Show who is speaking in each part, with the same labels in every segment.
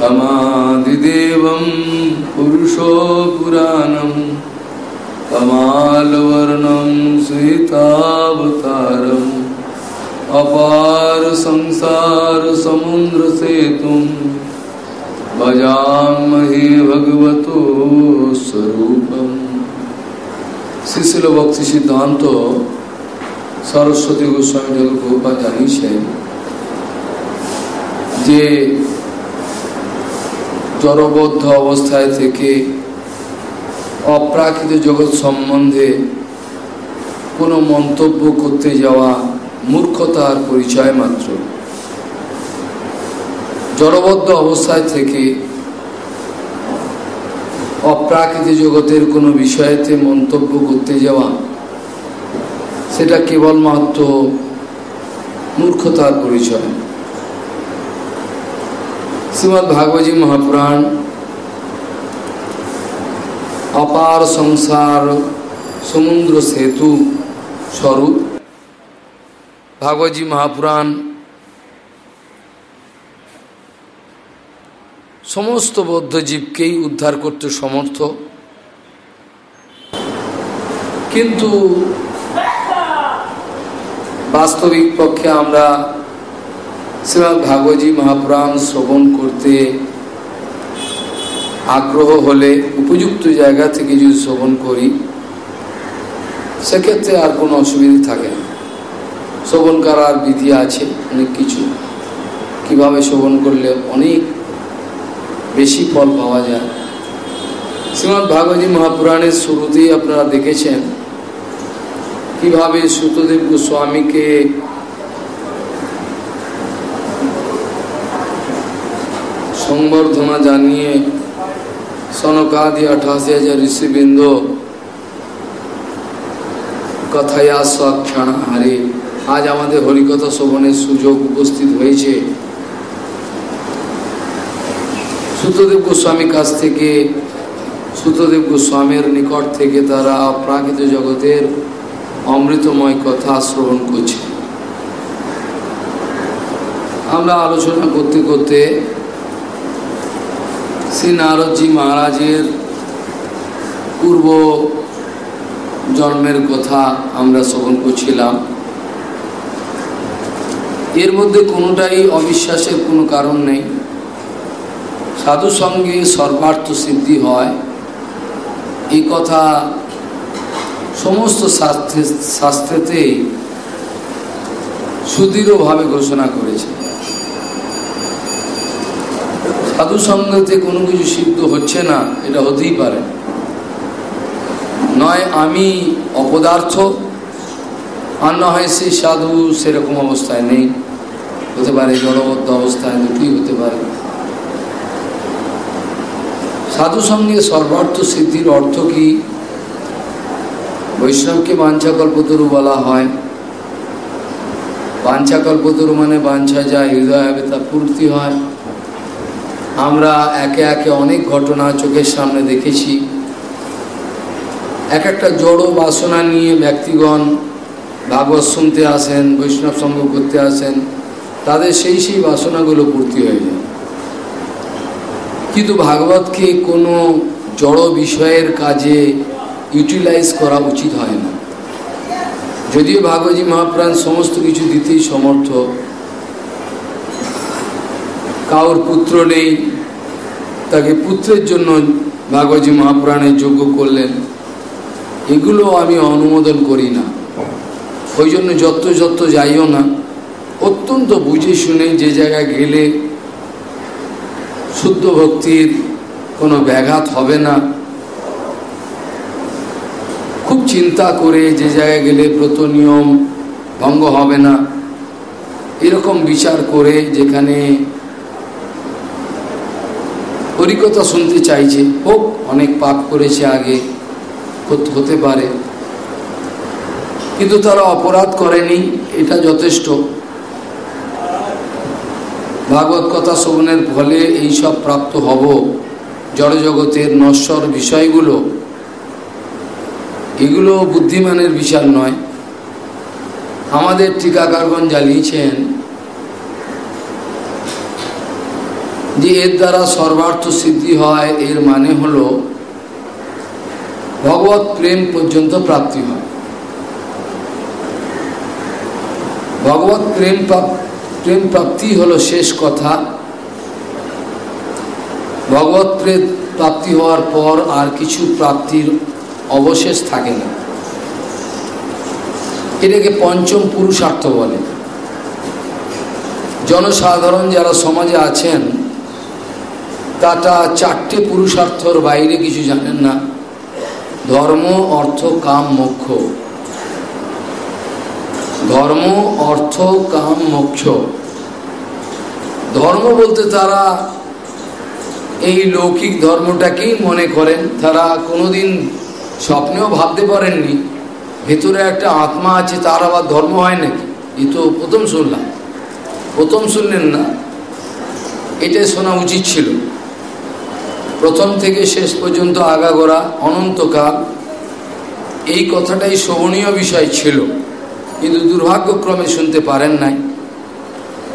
Speaker 1: अमादिदेवं पुरुषो पुराणं कमालवर्णं सीतावतारम् अपार संसारसमुद्रसेतुं भजामहे भगवतो स्वरूपम् শিশিল ভক্তি সিদ্ধান্ত সরস্বতী গোস্বামী ঠাকুর প্রভুপা জানিয়েছেন যে জড়বদ্ধ অবস্থায় থেকে অপ্রাকৃত জগৎ সম্বন্ধে কোনো মন্তব্য করতে যাওয়া মূর্খতার পরিচয় মাত্র। জড়বদ্ধ অবস্থায় থেকে অপ্রাকৃতিক জগতের কোনো বিষয়েতে মন্তব্য করতে যাওয়া, সেটা কেবলমাত্র মূর্খতার পরিচয়। শ্রীমৎ ভাগবতী মহাপুরাণ, অপার সংসার সমুদ্র সেতু স্বরূপ, ভাগবতী মহাপুরাণ, সমস্ত বৌদ্ধ জীবকেই উদ্ধার করতে সমর্থ। কিন্তু বাস্তবিক পক্ষে আমরা শ্রীমৎ ভাগবতী মহাপুরাণ শ্রবণ করতে আগ্রহ হলে উপযুক্ত জায়গা থেকে যদি শ্রবণ করি, সেক্ষেত্রে আর কোনো অসুবিধা থাকে না। শ্রবণ করার বিধি আছে, অনেক কিছু। কীভাবে শ্রবণ করলে অনেক বেশি ফল পাওয়া যায়। শ্রীমৎ ভাগবতী মহাপুরাণের শুরুতেই আপনারা দেখেছেন, কীভাবে সুতদেব গোস্বামীকে সংবর্ধনা জানিয়ে সনকাদি আঠাশি হাজার ঋষিবৃন্দ কথায়া সক্ষণ হারে। আজ আমাদের হরিকথা শোভনের সুযোগ উপস্থিত হয়েছে। সুতদেব গোস্বামীর কাছ থেকে, সুতদেব গোস্বামীর নিকট থেকে তারা প্রাকৃত জগতের অমৃতময় কথা শ্রবণ করছে। আমরা আলোচনা করতে করতে শ্রী নারদজি মহারাজের পূর্ব জন্মের কথা আমরা শ্রবণ করছিলাম। এর মধ্যে কোনোটাই অবিশ্বাসের কোনো কারণ নেই। সাধু সঙ্গে সর্বার্থ সিদ্ধি হয়। এই কথা সমস্ত শাস্ত্রে শাস্ত্রেতে সুদৃঢ়ভাবে ঘোষণা করেছে। সাধু সঙ্গেতে কোনো কিছু সিদ্ধ হচ্ছে না, এটা হতেই পারে। নয়, আমি অপদার্থ আর না হয় সেই সাধু, সেরকম অবস্থায় নেই। হতে পারে জড়বদ্ধ অবস্থায়, দুটি হতে পারে। সাধু সঙ্গে সর্বার্থ সিদ্ধির অর্থ কি? বৈষ্ণবকে বাঞ্ছাকল্পতরু বলা হয়। বাঞ্ছাকল্পতরু মানে বাঞ্ছা যা হৃদয় হবে তা পূর্তি হয়। আমরা একে একে অনেক ঘটনা চোখের সামনে দেখেছি। এক একটা জড়ো বাসনা নিয়ে ব্যক্তিগণ ভাগবত শুনতে আসেন, বৈষ্ণব সঙ্গ করতে আসেন, তাদের সেই সেই বাসনাগুলো পূর্তি হয়ে যায়। কিন্তু ভাগবতকে কোনো জড় বিষয়ের কাজে ইউটিলাইজ করা উচিত হয় না। যদিও ভাগবতী মহাপ্রাণ সমস্ত কিছু দিতেই সমর্থ কাউর পুত্র নেই, তাকে পুত্রের জন্য ভাগবতী মহাপুরাণের যোগ্য করলেন। এগুলো আমি অনুমোদন করি না। ওই জন্য যত যত যাইও না। অত্যন্ত বুঝে শুনে যে জায়গায় গেলে শুদ্ধ ভক্তির কোনো ব্যাঘাত হবে না। খুব চিন্তা করে যে জায়গায় গেলে ব্রত নিয়ম ভঙ্গ হবে না। এরকম বিচার করে যেখানে হরিকথা শুনতে চাইছে। হোক, অনেক পাপ করেছে আগে, হতে পারে। কিন্তু তারা অপরাধ করেনি, এটা যথেষ্ট। ভাগবত কথা শ্রবণের ফলে এইসব প্রাপ্ত হব। জড়জগতের নশ্বর বিষয়গুলো, এগুলো বুদ্ধিমানের বিচার নয়। আমাদের টিকাকারগণ জ্বালিয়েছেন যে এর দ্বারা সর্বার্থ সিদ্ধি হয়, এর মানে হল ভগবত প্রেম পর্যন্ত প্রাপ্তি হয়। ভগবত প্রেম প্রেম প্রাপ্তি হলো শেষ কথা। ভগবত প্রেম প্রাপ্তি হওয়ার পর আর কিছু প্রাপ্তির অবশেষ থাকে না। এটাকে পঞ্চম পুরুষার্থ বলে। জনসাধারণ যারা সমাজে আছেন তাটা চারটে পুরুষার্থর বাইরে কিছু জানেন না। ধর্ম, অর্থ, কাম, মোক্ষ। ধর্ম, অর্থ, কাম, মোক্ষ। ধর্ম বলতে তারা এই লৌকিক ধর্মটাকেই মনে করেন। তারা কোনোদিন স্বপ্নেও ভাবতে পারেননি, ভেতরে একটা আত্মা আছে, তার আবার ধর্ম হয় নাকি? এ তো প্রথম শুনলাম। প্রথম শুনলেন না, এটাই শোনা উচিত ছিল। প্রথম থেকে শেষ পর্যন্ত আগাগোড়া অনন্তকাল, এই কথাটাই শোভনীয় বিষয় ছিল, কিন্তু দুর্ভাগ্যক্রমে শুনতে পারেন নাই।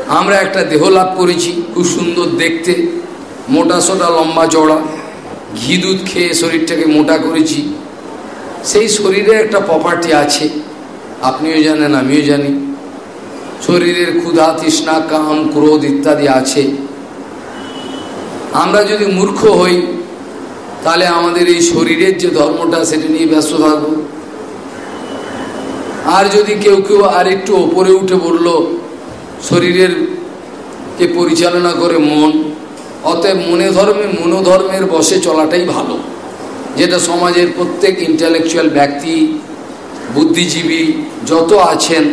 Speaker 1: আমরা একটা দেহ লাভ করেছি, খুব সুন্দর দেখতে, মোটা সোটা লম্বা চড়া ঘি দুধ খেয়ে শরীরটাকে মোটা করেছি। সেই শরীরে একটা প্রপার্টি আছে, আপনিও জানেন, আমিও জানি। শরীরের ক্ষুধা তৃষ্ণা কাম, ক্রোধ ইত্যাদি আছে। আমরা যদি মূর্খ হই, তাহলে আমাদের এই শরীরের যে ধর্মটা, সেটা নিয়ে ব্যস্ত থাকব। আর যদি কেউ কেউ আর একটু ওপরে উঠে বলল, শরীরের কে পরিচালনা করে মন? অতএব মনে ধর্মে, মনোধর্মের বসে চলাটাই ভালো, যেটা সমাজের প্রত্যেক ইন্টালেকচুয়াল ব্যক্তি, বুদ্ধিজীবী যত আছেন,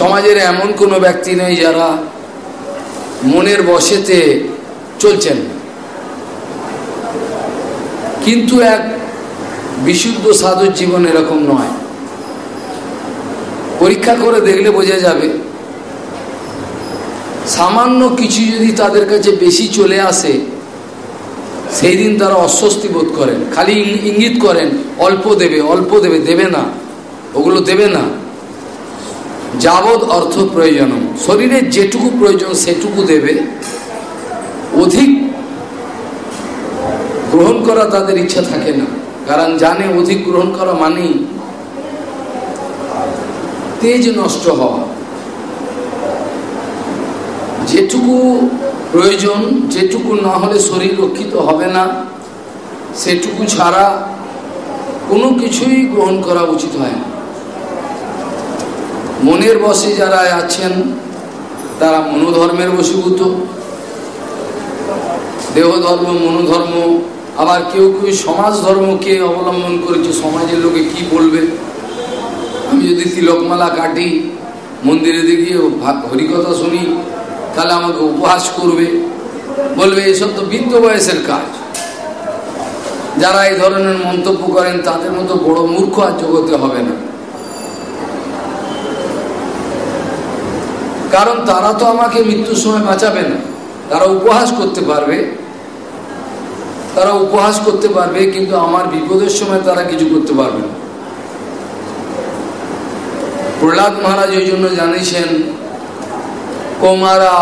Speaker 1: সমাজের এমন কোনো ব্যক্তি নেই যারা মনের বসেতে চলছেন। কিন্তু এক বিশুদ্ধ সাধুর জীবন এরকম নয়। পরীক্ষা করে দেখলে বোঝা যাবে, সামান্য কিছু যদি তাদের কাছে বেশি চলে আসে, সেই দিন তারা অস্বস্তি বোধ করেন। খালি ইঙ্গিত করেন, অল্প দেবে অল্প দেবে দেবে না, ওগুলো দেবে না। যাবৎ অর্থ প্রয়োজন শরীরের যেটুকু প্রয়োজন সেটুকু দেবে অধিক গ্রহণ করা তাদের ইচ্ছা থাকে না। কারণ জানে অধিক গ্রহণ করা মানেই তেজ নষ্ট হওয়া। যেটুকু প্রয়োজন, যেটুকু না হলে শরীর রক্ষিত হবে না, সেটুকু ছাড়া কোনো কিছুই গ্রহণ করা উচিত হয় না। মনের বসে যারা আছেন, তারা মনোধর্মের বসীভূত দেহ ধর্ম মনোধর্ম, আবার কেউ কেউ সমাজ ধর্মকে অবলম্বন করেছে। সমাজের লোকে কি বলবে? আমি যদি তিলকমালা কাটি, মন্দিরে দেখি হরিকথা শুনি, তাহলে আমাকে উপহাস করবে। বলবে, এসব তো বৃদ্ধ বয়সের কাজ। যারা এই ধরনের মন্তব্য করেন, তাদের মতো বড় মূর্খ আর জগতে হবে না। কারণ তারা তো আমাকে মৃত্যুর সময় বাঁচাবে না। তারা উপহাস করতে পারবে। তারা উপহাস করতে পারবে, কিন্তু আমার বিপদের সময় তারা কিছু করতে পারবে না। প্রহ্লাদ মহারাজ ওই জন্য জানিয়েছেন কৌমারা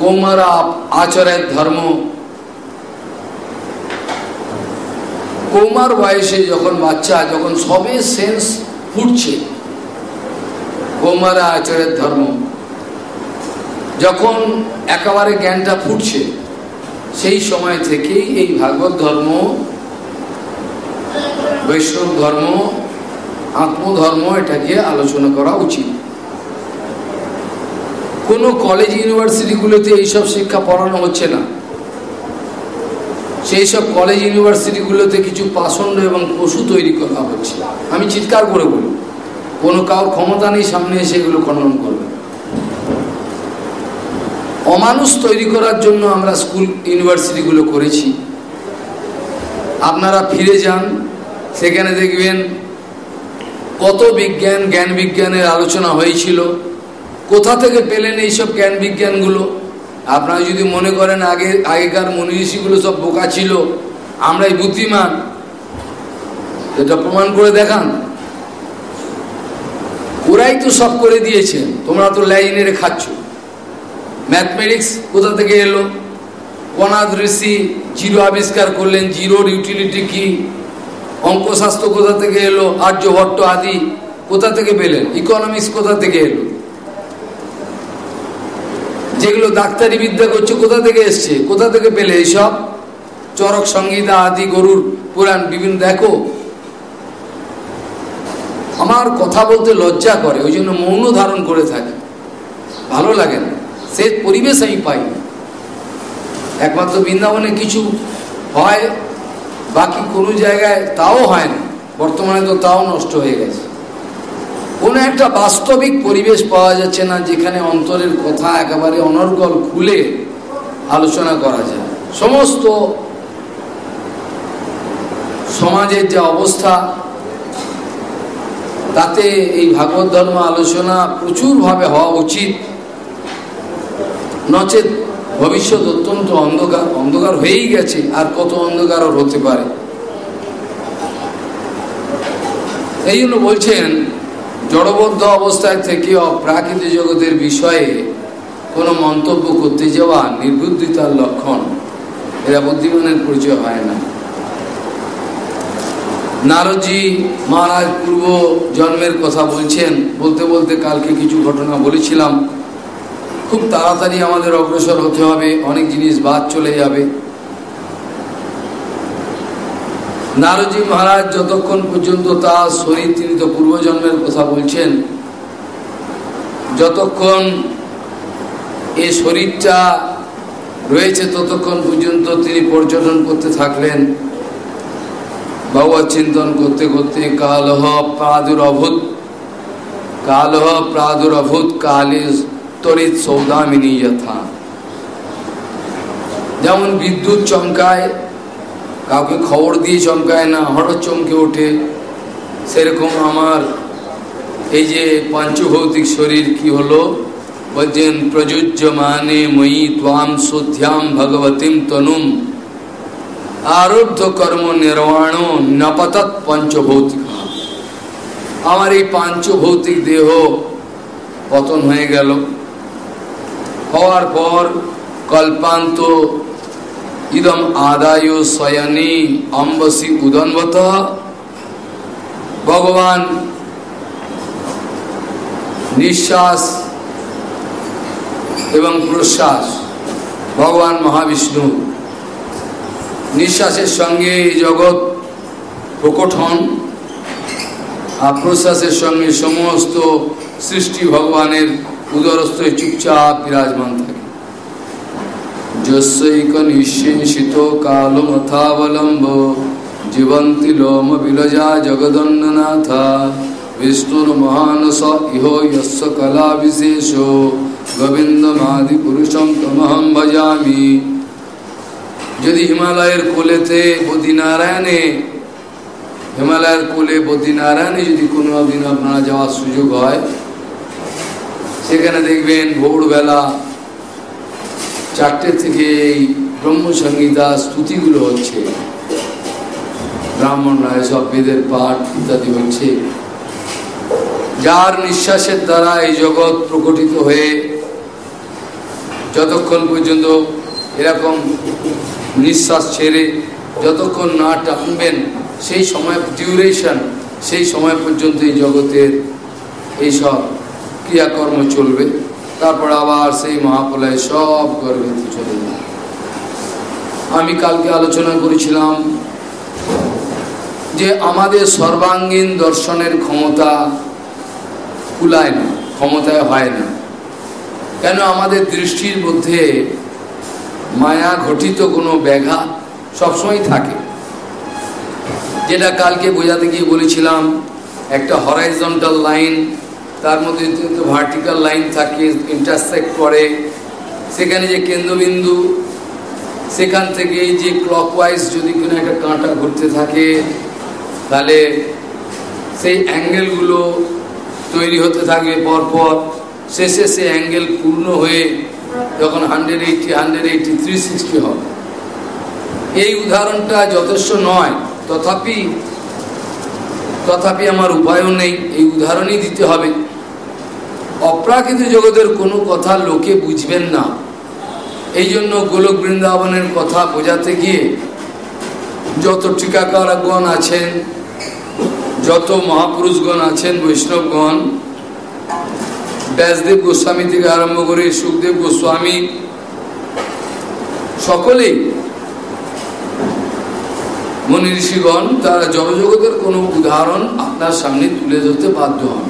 Speaker 1: কৌমারা আচরের ধর্ম। কৌমার বয়সে যখন বাচ্চা, যখন সবে সেন্স ফুটছে, কৌমারা আচরের ধর্ম। যখন একেবারে জ্ঞানটা ফুটছে সেই সময় থেকেই এই ভাগবত ধর্ম, বৈষ্ণব ধর্ম, আত্মধর্ম এটাকে আলোচনা করা উচিত। কোনো কলেজ ইউনিভার্সিটিগুলোতে এইসব শিক্ষা পড়ানো হচ্ছে না। সেই সব কলেজ ইউনিভার্সিটিগুলোতে কিছু পাষণ্ড এবং পশু তৈরি করা হচ্ছে। আমি চিৎকার করে বলি, কোনো কারোর ক্ষমতা নেই সামনে এসে এগুলো খণ্ডন করবে। অমানুষ তৈরি করার জন্য আমরা স্কুল, ইউনিভার্সিটিগুলো করেছি। আপনারা ফিরে যান, সেখানে দেখবেন কত বিজ্ঞান, জ্ঞান বিজ্ঞানের আলোচনা হয়েছিল। কোথা থেকে পেলেন এইসব জ্ঞান বিজ্ঞানগুলো? আপনারা যদি মনে করেন আগে, আগেকার মনীষীগুলো সব বোকা ছিল, আমরাই বুদ্ধিমান। এটা প্রমাণ করে দেখান। ওরাই তো সব করে দিয়েছেন, তোমরা তো লাইনেরে খাচ্ছ। ম্যাথমেটিক্স কোথা থেকে এলো? কনাদ ঋষি জিরো আবিষ্কার করলেন জিরোর ইউটিলিটি কি? অঙ্কশাস্ত্র কোথা থেকে এলো? আর্যভট্ট আদি কোথা থেকে পেলেন? ইকোনমিক্স কোথা থেকে এলো? যেগুলো ডাক্তারি বিদ্যা করছে, কোথা থেকে এসছে? কোথা থেকে পেলে এইসব? চরক সংগীতা আদি গরুর পুরাণ বিভিন্ন, দেখো। আমার কথা বলতে লজ্জা করে, ওই জন্য মৌন ধারণ করে থাকে। ভালো লাগে না। সে পরিবেশ আমি পাই একমাত্র বৃন্দাবনে কিছু হয়, বাকি কোনো জায়গায় তাও হয় না। বর্তমানে তো তাও নষ্ট হয়ে গেছে। কোনো একটা বাস্তবিক পরিবেশ পাওয়া যাচ্ছে না, যেখানে অন্তরের কথা একেবারে অনর্গল খুলে আলোচনা করা যায়। সমস্ত সমাজের যে অবস্থা, তাতে এই ভাগবত ধর্ম আলোচনা প্রচুরভাবে হওয়া উচিত। নচেত ভবিষ্যৎ অত্যন্ত অন্ধকার অন্ধকার হয়েই গেছে, আর কত অন্ধকার হতে পারে। এই জন্য বলছেন, জড়বদ্ধ অবস্থায় থেকে অপ্রাকৃতিক জগতের বিষয়ে কোনো মন্তব্য করতে যাওয়া নির্বুদ্ধিতার লক্ষণ, এরা বুদ্ধিমানের পরিচয় হয় না। নারদজি মহারাজ পূর্ব জন্মের কথা বলছেন, বলতে বলতে কালকে কিছু ঘটনা বলেছিলাম। খুব তাড়াতাড়ি আমাদের অগ্রসর হতে হবে, অনেক জিনিস বাদ চলে যাবে। নারজি মহারাজ যতক্ষণ পর্যন্ত তার শরীর, তিনি তো পূর্বজন্মের কথা বলছেন, যতক্ষণ এ শরীরটা রয়েছে, ততক্ষণ পর্যন্ত তিনি পর্যটন করতে থাকলেন। ভগবত চিন্তন করতে করতে কালহ প্রাদুরভূত কালহ প্রাদুরভূত কালে তরিত সৌদামিনী যথা যেমন বিদ্যুৎ চমকায়, কাউকে খবর দিয়ে চমকায় না, হঠাৎ চমকে ওঠে, সেরকম আমার এই যে পাঞ্চভৌতিক শরীর কি হলো? বলছেন, প্রযোজ্য মানে মই ত্বাম শুদ্ধ্যাম ভগবতীম তনুম। আরব্ধ কর্ম নির্মাণ নপতৎ পঞ্চভৌতিক আমার এই পাঞ্চভৌতিক দেহ পতন হয়ে গেল। হওয়ার পর কল্পান্ত ইদম আদায় শয়নী অম্বসী উদনবত। ভগবান নিঃশ্বাস এবং প্রশ্বাস, ভগবান মহাবিষ্ণু নিঃশ্বাসের সঙ্গে জগৎ প্রকট হন। আর প্রশ্বাসের সঙ্গে সমস্ত সৃষ্টি ভগবানের উদরস্থ চুপচাপ বিরাজমান থাকে যস্যৈক নিঃশেষিত কালমথাবলম্ব জীবন্তি লোম বিলজা জগদন্ননাথা বিষ্ণুর মহানস ইহ যস্য কলা বিশেষ গোবিন্দমাদি পুরুষম তমহম ভজামি যদি হিমালয়ের কোলেতে বদ্রীনারায়ণে হিমালয়ের কোলে বদ্রীনারায়ণে যদি কোনো দিন আপনারা যাওয়ার সুযোগ হয় সেখানে দেখবেন ভোরবেলা চারটে থেকে এই ব্রহ্মসংগীতা স্তুতিগুলো হচ্ছে। ব্রাহ্মণরা এসব বেদের পাঠ ইত্যাদি হচ্ছে। যার নিঃশ্বাসের দ্বারা এই জগৎ প্রকটিত হয়ে যতক্ষণ পর্যন্ত এরকম নিঃশ্বাস ছেড়ে যতক্ষণ না টানবেন, সেই সময় ডিউরেশন সেই সময় পর্যন্ত এই জগতের এইসব ক্রিয়াকর্ম চলবে, তারপর আবার সেই মহাপ্রলয় সব গর্ভে চলে আমি কালকে আলোচনা করেছিলাম যে আমাদের সর্বাঙ্গীন দর্শনের ক্ষমতা কুলায় না, ক্ষমতায় হয় না। কেন আমাদের দৃষ্টির মধ্যে মায়া ঘটিত কোনো ব্যাঘাত সবসময় থাকে। যেটা কালকে বোঝাতে গিয়ে বলেছিলাম, একটা হরাইজন্টাল লাইন তার মধ্যে ভার্টিক্যাল লাইন থাকে ইন্টারসেক্ট করে, সেখানে যে কেন্দ্রবিন্দু, সেখান থেকে যে ক্লকওয়াইজ যদি কোনো একটা কাঁটা ঘুরতে থাকে, তাহলে সেই অ্যাঙ্গেলগুলো তৈরি হতে থাকবে পরপর। শেষে সে অ্যাঙ্গেল পূর্ণ হয়ে যখন hundred eighty hundred eighty three sixty হবে। এই উদাহরণটা যথেষ্ট নয়, তথাপি তথাপি আমার উপায়ও নেই, এই উদাহরণই দিতে হবে। অপ্রাকৃত জগতের কোনো কথা লোকে বুঝবেন না। এই জন্য গোলক বৃন্দাবনের কথা বোঝাতে গিয়ে যত টিকাকারগণ আছেন, যত মহাপুরুষগণ আছেন, বৈষ্ণবগণ, ব্যাসদেব গোস্বামী থেকে আরম্ভ করে সুখদেব গোস্বামী সকলেই মনি ঋষিগণ তারা জগজগতের কোনো উদাহরণ আপনার সামনে তুলে ধরতে বাধ্য হন।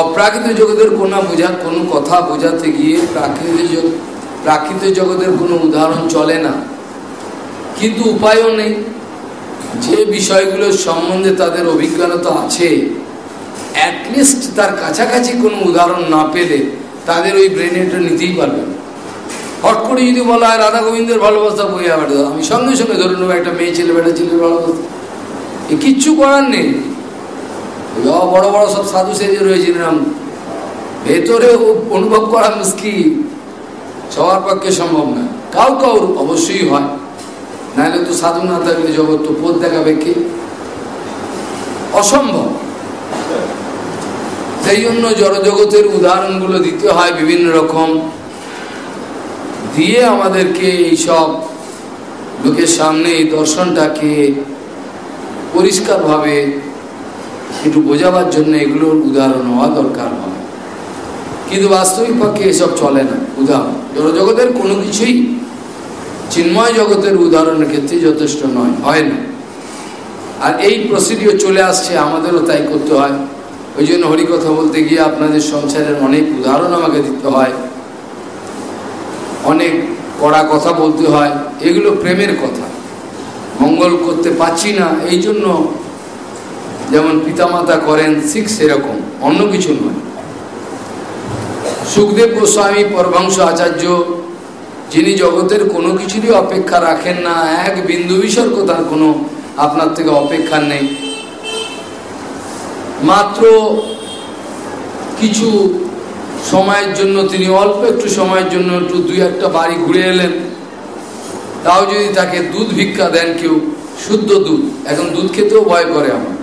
Speaker 1: অপ্রাকৃত জগতের কোনো বোঝা, কোনো কথা বোঝাতে গিয়ে প্রাকৃতিক প্রাকৃতিক জগতের কোনো উদাহরণ চলে না। কিন্তু উপায়ও নেই। যে বিষয়গুলোর সম্বন্ধে তাদের অভিজ্ঞতা আছে। অ্যাটলিস্ট তার কাছাকাছি কোনো উদাহরণ না পেলে তাদের ওই ব্রেনে এটা নিতেই পারবে হট করে যদি বলা হয়, রাধা গোবিন্দের ভালোবাসা বইয়া বেড়ে আমি সঙ্গে সঙ্গে ধরে নেব, একটা মেয়ে ছেলে বেটা ছেলের ভালোবাসা। কিচ্ছু করার নেই। বড় বড় সব সাধু সেজে রয়েছিলাম ভেতরে অনুভব করা মুশকিল। সবার পক্ষে সম্ভব না। কাউ কাউর অবশ্যই হয়। নাহলে তো সাধু না থাকলে জগৎ তো পথ দেখাবে কে? অসম্ভব। সেই জন্য জড়জগতের উদাহরণগুলো দিতে হয় বিভিন্ন রকম। দিয়ে আমাদেরকে এইসব লোকের সামনে এই দর্শনটাকে পরিষ্কারভাবে একটু বোঝাবার জন্য এগুলোর উদাহরণ হওয়া দরকার হয়। কিন্তু বাস্তবিক পক্ষে এসব চলে না। উদাহরণ, জড়জগতের কোনো কিছুই চিন্ময় জগতের উদাহরণের ক্ষেত্রে যথেষ্ট নয়, হয় না। আর এই প্রসিডিও চলে আসছে, আমাদেরও তাই করতে হয়। ওই জন্য হরিকথা বলতে গিয়ে আপনাদের সংসারের অনেক উদাহরণ আমাকে দিতে হয়। অনেক কড়া কথা বলতে হয়। এগুলো প্রেমের কথা। মঙ্গল করতে পাচ্ছি না, এই জন্য যেমন পিতামাতা করেন শিখ সেরকম, অন্য কিছু নয়। সুখদেব গোস্বামী পরভংশ আচার্য, যিনি জগতের কোনো কিছুরই অপেক্ষা রাখেন না, এক বিন্দু বিসর্গ তার কোনো আপনার থেকে অপেক্ষা নেই। মাত্র কিছু সময়ের জন্য, তিনি অল্প একটু সময়ের জন্য একটু দুই একটা বাড়ি ঘুরে এলেন। তাও যদি তাকে দুধ ভিক্ষা দেন কেউ, শুদ্ধ দুধ, এখন দুধ খেতেও ভয় করে আমার।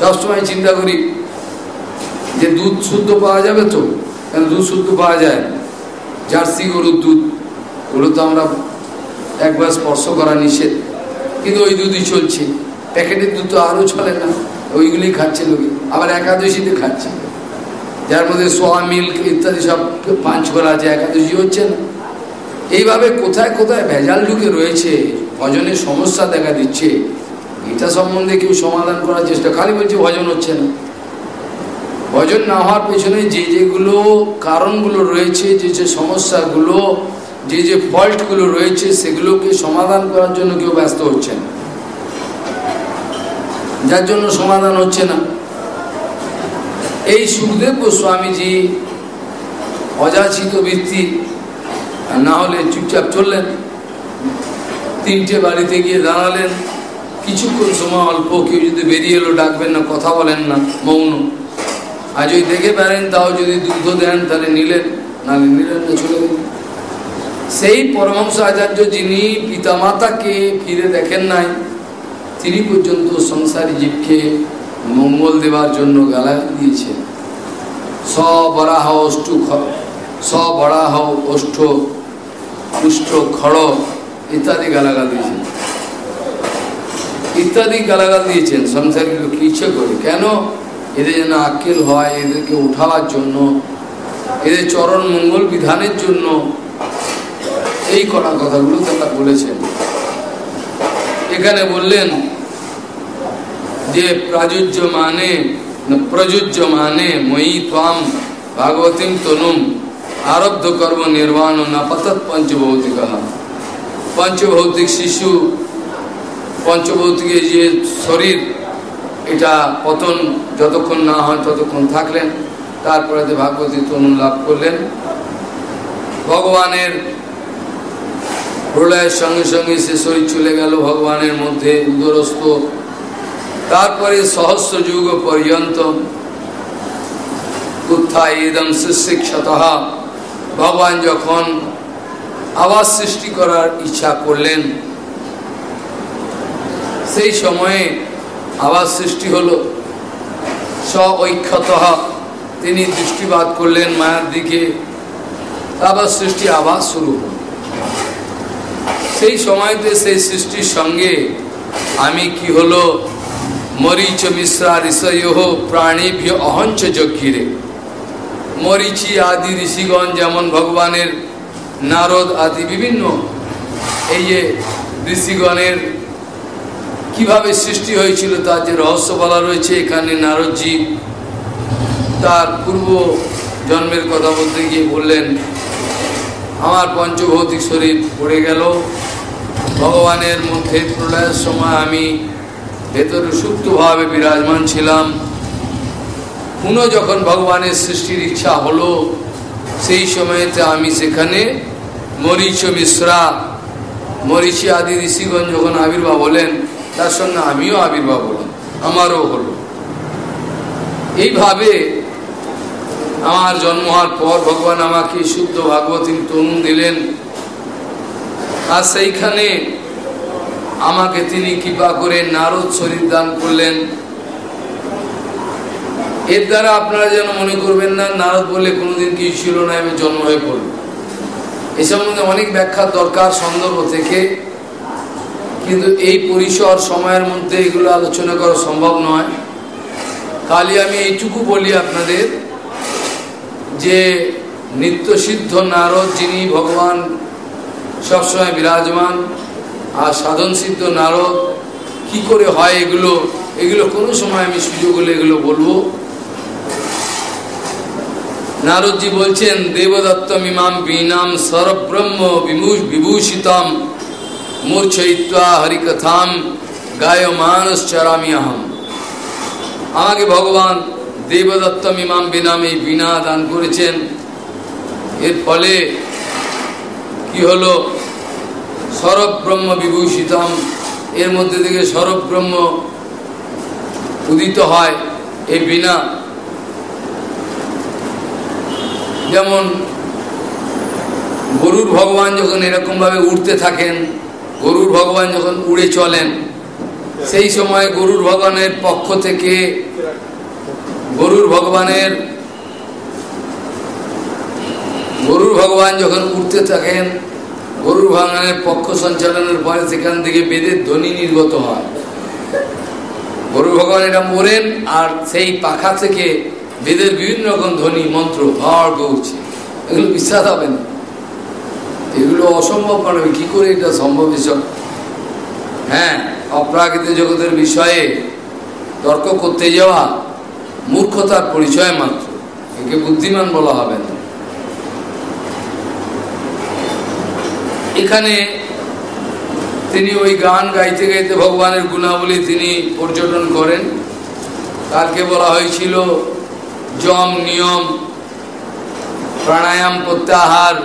Speaker 1: সবসময় চিন্তা করি, যে দুধ শুদ্ধ পাওয়া যাবে তো? কেন দুধ শুদ্ধ পাওয়া যায় জার্সি গরুর দুধ, ওগুলো তো আমরা একবার স্পর্শ করা নিষেধ। কিন্তু ওই দুধই চলছে। প্যাকেটের দুধ তো আরও চলে না, ওইগুলোই খাচ্ছে লোকে। আবার একাদশীতে খাচ্ছে। যার মধ্যে সোয়া মিল্ক ইত্যাদি সব পাঞ্চ করা আছে, একাদশী হচ্ছে না। এইভাবে কোথায় কোথায় ভেজাল ঢুকে রয়েছে, ভজনের সমস্যা দেখা দিচ্ছে। এটা সম্বন্ধে কেউ সমাধান করার চেষ্টা। খালি বলছে ভজন হচ্ছে না। ভজন না হওয়ার পেছনে যে যেগুলো কারণগুলো রয়েছে, যে যে সমস্যাগুলো, যে যে ফল্টগুলো রয়েছে, সেগুলোকে সমাধান করার জন্য কেউ ব্যস্ত হচ্ছে না। যার জন্য সমাধান হচ্ছে না। এই সুখদেব গোস্বামীজি অযাচিত বৃত্তি না হলে চুপচাপ চললেন। তিনটে বাড়িতে গিয়ে দাঁড়ালেন। কিছুক্ষণ সময় অল্প, কেউ যদি বেরিয়ে এলো, ডাকবেন না, কথা বলেন না, মৌন। আর যদি দেখে পারেন, তাও যদি দুগ্ধ দেন, তাহলে নিলেন। নাহলে নিলেন না, চলে গেলেন সেই পরমহংস আচার্য যিনি পিতামাতাকে ফিরে দেখেন নাই, তিনি পর্যন্ত সংসারী জীবকে মঙ্গল দেবার জন্য গালা দিয়েছেন। সবরাহ অষ্টু সবরাহ অষ্ট পুষ্ট খড় ইত্যাদি গালাগাল দিয়েছেন। ইত্যাদি গালাগাল দিয়েছেন। সংসারী লোক ইচ্ছে করে? কেন? এদের যেন আক্কেল হয়, এদেরকে উঠাবার জন্য, এদের চরণ মঙ্গল বিধানের জন্য। এই করা কথাগুলো তারা বলেছেন। এখানে বললেন যে, প্রাযুজ্য মানে প্রযোজ্য মানে মই তাম ভাগবতীম তনুম আরব্ধ কর্ম নির্বাণ না পতৎ পঞ্চভৌতিক। পঞ্চভৌতিক শিশু পঞ্চভৌতিকের যে শরীর, এটা পতন যতক্ষণ না হয় ততক্ষণ থাকলেন। তারপরে ভাগবতী তনুম লাভ করলেন। ভগবানের প্রলয়ের সঙ্গে সঙ্গে সে শরীর চলে গেল ভগবানের মধ্যে উদরস্থ। তারপরে সহস্র যুগ পর্যন্ত উত্থায় ইদম শিক্ষত ভগবান যখন আবাস সৃষ্টি করার ইচ্ছা করলেন সেই সময়ে আবার সৃষ্টি হলো। স্ব ঐক্ষত তিনি দৃষ্টিপাত করলেন মায়ার দিকে। আবার সৃষ্টি আবার শুরু হল। সেই সময়তে সেই সৃষ্টির সঙ্গে আমি কি হলো? মরিচ মিশ্রা ঋষয়োহ প্রাণীভ্য অহঞ্চ যজ্ঞিরে। মরিচি আদি ঋষিগণ যেমন ভগবানের নারদ আদি বিভিন্ন এই যে ঋষিগণের কীভাবে সৃষ্টি হয়েছিল তার যে রহস্য বলা রয়েছে, এখানে নারদজি তার পূর্ব জন্মের কথা বলতে গিয়ে বললেন, আমার পঞ্চভৌতিক শরীর পড়ে গেল। ভগবানের মধ্যে প্রলয়ের সময় আমি ভেতরে সুপ্তভাবে বিরাজমান ছিলাম। পুনঃ যখন ভগবানের সৃষ্টির ইচ্ছা হলো, সেই সময়তে আমি সেখানে মরিচ মিশ্রা, মরিচি আদি ঋষিগণ যখন আবির্ভাব হলেন তার সঙ্গে আমিও আবির্ভাব হলাম, আমারও হলো। এইভাবে আমার জন্ম হওয়ার পর ভগবান আমাকে শুদ্ধ ভাগবতী তনু দিলেন। আর সেইখানে আমাকে তিনি কৃপা করে নারদ শরীর দান করলেন। এর দ্বারা আপনারা যেন মনে করবেন না, নারদ বলে কোনোদিন কিছু ছিল না, আমি জন্ম হয়ে পড়ল এ সম্বন্ধে অনেক ব্যাখ্যার দরকার, সন্দর্ভ থেকে। কিন্তু এই পরিসর সময়ের মধ্যে এগুলো আলোচনা করা সম্ভব নয়। খালি আমি এইটুকু বলি আপনাদের যে নিত্যসিদ্ধ নারদ যিনি ভগবান সবসময় বিরাজমান আর সাধন সিদ্ধ নারদ, কি করে হয় এগুলো? এগুলো কোনো সময় আমি সুযোগ হলে এগুলো বলব। নারদজি বলছেন দেবদত্ত মিমাম বীনাম সরব্রহ্ম বিভূষিতম। মূর্ছয়িত্বা হরিকথাম গায় মানস চরামি আহম আমাকে ভগবান দেবদত্ত মিমাম বিনাম বিনা দান করেছেন এর ফলে কি হলো? সরব ব্রহ্ম বিভূষিতম। এর মধ্যে থেকে সরব ব্রহ্ম উদিত হয় এই বিনা। যেমন গরুর ভগবান যখন এরকমভাবে উঠতে থাকেন গরুর ভগবান যখন উড়ে চলেন, সেই সময় গরুর ভগবানের পক্ষ থেকে গরুর ভগবানের গরুর ভগবান যখন উঠতে থাকেন, গরুর ভগবানের পক্ষ সঞ্চালনের পরে সেখান থেকে বেদের ধ্বনি নির্গত হয়। গরুর ভগবান এটা মরেন আর সেই পাখা থেকে বেদের বিভিন্ন রকম ধ্বনি, মন্ত্র, ভর গৌছে এগুলো বিশ্বাস হবে না। এগুলো অসম্ভব মানবে কি করে এটা সম্ভব বিষয় হ্যাঁ অপ্রাকৃত জগতের বিষয়ে তর্ক করতে যাওয়া মূর্খতার পরিচয় মাত্র। একে বুদ্ধিমান বলা হবে না। এখানে তিনি ওই গান গাইতে গাইতে ভগবানের গুণাবলী তিনি পর্যটন করেন। কালকে বলা হয়েছিল যম নিয়ম প্রাণায়াম প্রত্যাহার।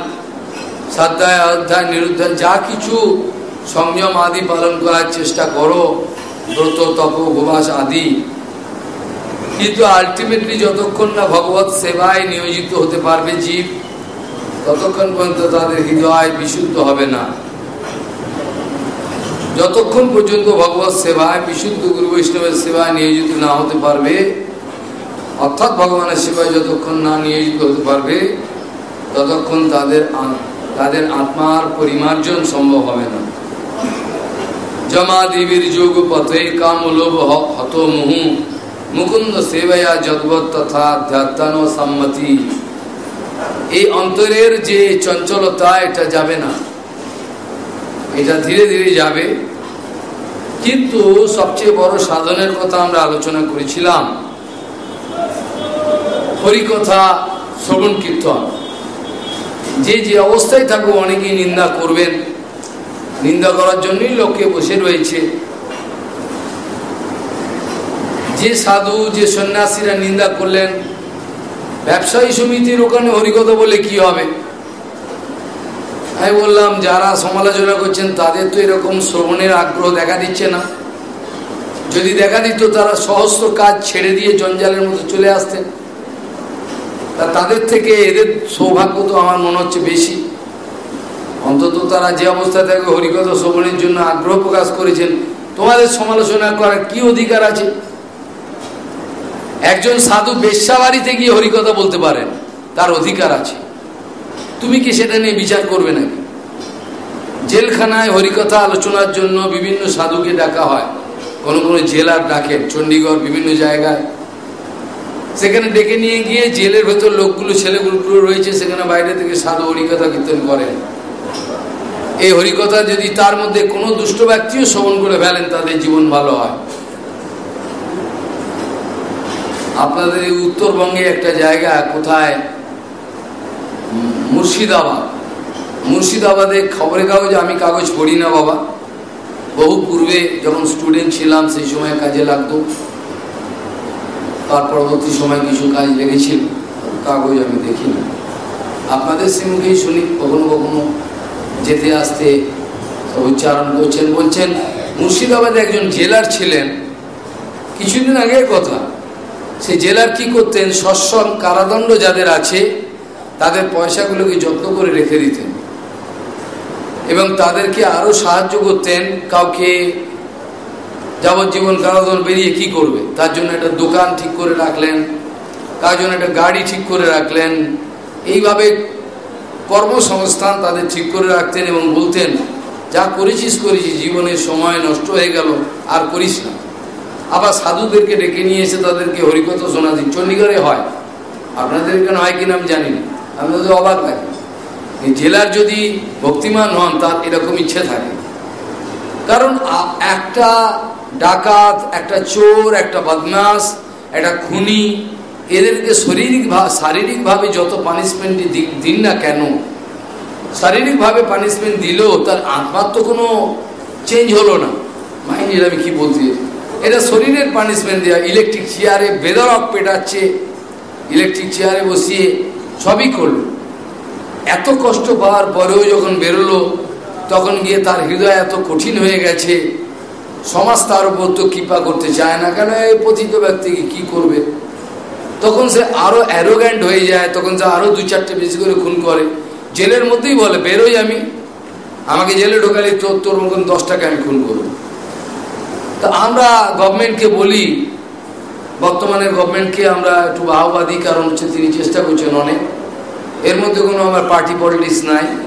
Speaker 1: সাধ্যায় অধ্যায় নিরুদ্ধার যা কিছু সংযম আদি পালন করার চেষ্টা করো, ব্রত, তপ, উপবাস আদি। কিন্তু আলটিমেটলি যতক্ষণ না ভগবত সেবায় নিয়োজিত হতে পারবে জীব, ততক্ষণ পর্যন্ত তাদের হৃদয় বিশুদ্ধ হবে না। যতক্ষণ পর্যন্ত ভগবত সেবায়, বিশুদ্ধ গুরু বৈষ্ণবের সেবায় নিয়োজিত না হতে পারবে, অর্থাৎ ভগবানের সেবায় যতক্ষণ না নিয়োজিত হতে পারবে, ততক্ষণ তাদের তাদের আত্মার পরিমার্জন সম্ভব হবে না। জমা দেবীর যোগ পথে কাম লোভ হত মুহু। মুকুন্দ সেবায়া যদ্বত তথা আধ্যাত্ম সম্মতি। এই অন্তরের যে চঞ্চলতা, এটা যাবে না। এটা ধীরে ধীরে যাবে। কিন্তু সবচেয়ে বড় সাধনের কথা আমরা আলোচনা করেছিলাম। হরিকথা, শ্রবণ, কীর্তন। যে যে অবস্থায় থাকব অনেকেই নিন্দা করবেন। নিন্দা করার জন্যই লোকে বসে রয়েছে। যে সাধু, যে সন্ন্যাসীরা নিন্দা করলেন, ব্যবসায়ী সমিতির ওখানে হরিকথা বলে কি হবে? আমি বললাম, যারা সমালোচনা করছেন, তাদের তো এরকম শ্রবণের আগ্রহ দেখা দিচ্ছে না। যদি দেখা দিত, তারা সহস্র কাজ ছেড়ে দিয়ে জঞ্জালের মতো চলে আসতেন। তা তাদের থেকে এদের সৌভাগ্য তো আমার মনে হচ্ছে বেশি। অন্তত তারা যে অবস্থায় থাকে, হরিকথা শ্রবণের জন্য আগ্রহ প্রকাশ করেছেন, তোমাদের সমালোচনা করার কি অধিকার আছে? একজন সাধু বেশ্যা বাড়িতে গিয়ে হরিকথা বলতে পারেন, তার অধিকার আছে। তুমি কি সেটা নিয়ে বিচার করবে নাকি? জেলখানায় হরিকথা আলোচনার জন্য বিভিন্ন সাধুকে ডাকা হয়। কোনো কোনো জেলার ডাকেন, চণ্ডীগড়, বিভিন্ন জায়গায়। সেখানে ডেকে নিয়ে গিয়ে জেলের ভেতর লোকগুলো, ছেলেগুলো রয়েছে, সেখানে বাইরে থেকে সাধু হরিকথা কীর্তন করেন। এই হরিকথা যদি তার মধ্যে কোনো দুষ্ট ব্যক্তিও শ্রবণ করে ফেলেন, তাদের জীবন ভালো হয়। আপনাদের এই উত্তরবঙ্গে একটা জায়গা কোথায়? মুর্শিদাবাদ। মুর্শিদাবাদে খবরের কাগজে, আমি কাগজ পড়ি না বাবা। বহু পূর্বে যখন স্টুডেন্ট ছিলাম, সেই সময় কাজে লাগতো। তার পরবর্তী সময় কিছু কাজ লেগেছিল কাগজ আমি দেখি না আপনাদের সে মুখেই শুনি, কখনো কখনো যেতে আসতে উচ্চারণ করছেন, বলছেন, মুর্শিদাবাদে একজন জেলার ছিলেন। কিছুদিন আগের কথা, সে জেলার কি করতেন, সৎসং কারাদণ্ড যাদের আছে, তাদের পয়সাগুলোকে যত্ন করে রেখে দিতেন। এবং তাদেরকে আরও সাহায্য করতেন, কাউকে যাবজ্জীবন কারাদণ্ড বেরিয়ে কি করবে? তার জন্য একটা দোকান ঠিক করে রাখলেন, তার জন্য একটা গাড়ি ঠিক করে রাখলেন। এইভাবে কর্মসংস্থান তাদের ঠিক করে রাখতেন এবং বলতেন, যা করেছিস করেছিস জীবনের সময় নষ্ট হয়ে গেল, আর করিস না। আবার সাধুদেরকে ডেকে নিয়ে এসে তাদেরকে হরিকথা শোনা দিন। চণ্ডীগড়ে হয়? আপনাদের এখানে হয় কিনা আমি জানি না আমি তো অবাক লাগে জেলার যদি ভক্তিমান হন, তার এরকম ইচ্ছে থাকে। কারণ একটা ডাকাত, একটা চোর, একটা বদমাস, একটা খুনি, এদেরকে শারীরিক শারীরিকভাবে যত পানিশমেন্ট দিন না কেন, শারীরিকভাবে পানিশমেন্ট দিলেও তার আত্মার তো কোনো চেঞ্জ হলো না। মাইন্ডের আমি কি বলতে এটা শরীরের পানিশমেন্ট দেওয়া ইলেকট্রিক চেয়ারে বেদরক পেটাচ্ছে ইলেকট্রিক চেয়ারে বসিয়ে সবই করল। এত কষ্ট পাওয়ার পরেও যখন বেরোলো তখন গিয়ে তার হৃদয় এত কঠিন হয়ে গেছে। সমাজ তার উপর তো কৃপা করতে চায় না। কেন এই পথিত ব্যক্তিকে কি করবে? তখন সে আরও অ্যারোগ্যান্ট হয়ে যায়। তখন সে আরও দু চারটে বেশি করে খুন করে। জেলের মধ্যেই বলে, বেরোই আমি। আমাকে জেলে ঢোকালে তোর তোর মতন দশ টাকা আমি খুন করব? তা আমরা গভর্নমেন্টকে বলি বর্তমানের গভর্নমেন্টকে আমরা একটু আহ্বা দিই কারণ হচ্ছে তিনি চেষ্টা করছেন অনেক। এর মধ্যে কোনো আমার পার্টি পলিটিক্স নাই।